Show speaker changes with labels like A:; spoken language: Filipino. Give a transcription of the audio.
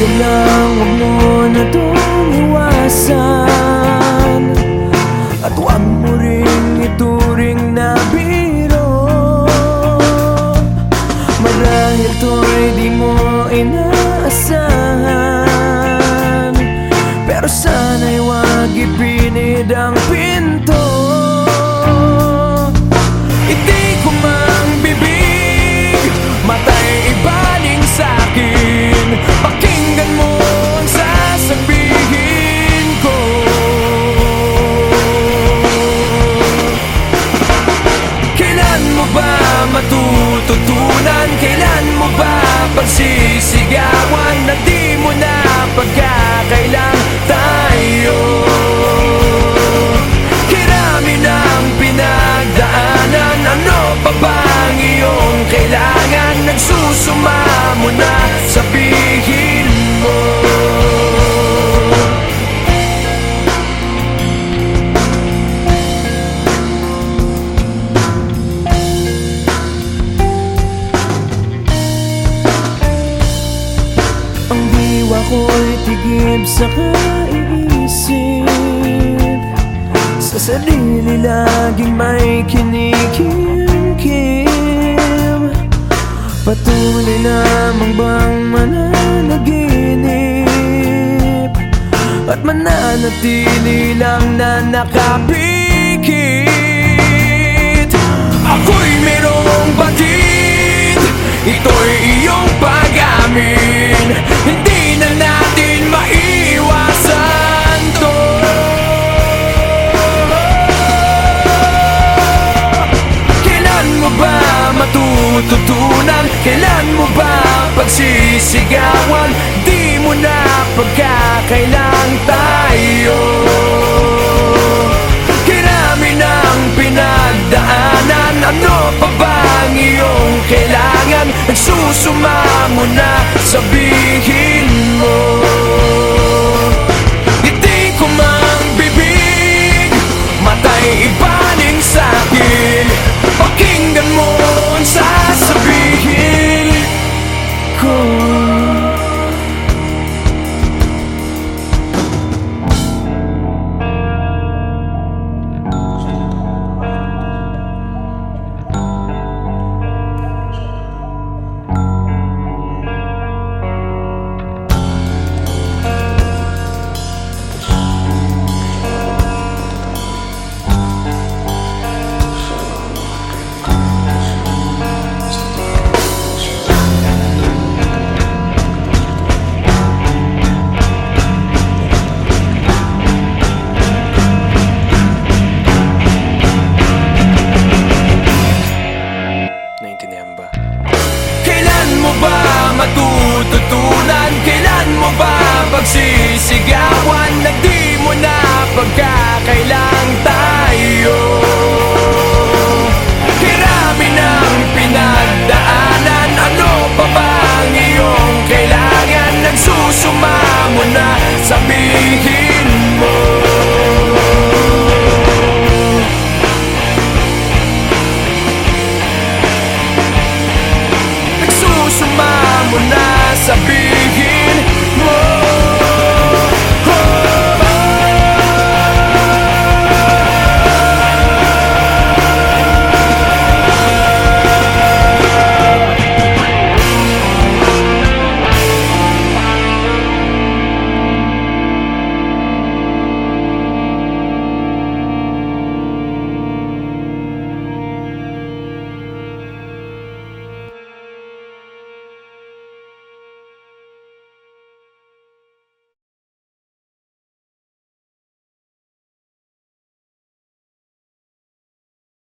A: Pwede lang huwag mo na itong iwasan. At huwag mo rin ituring na biro. Marahil to'y di mo inaasahan. Pero sana'y huwag ipinid ang piro te. Tumitigib sa kaisip. Sa sarili laging may kinikim-kim. Patuloy lamang bang mananaginip? At mananatili lang na nakapikit. Ako'y merong batid Ito'y iyong pag-amin matututunan? Kailan mo ba pagsisigawan? Di mo na pagkakailang tayo see, see.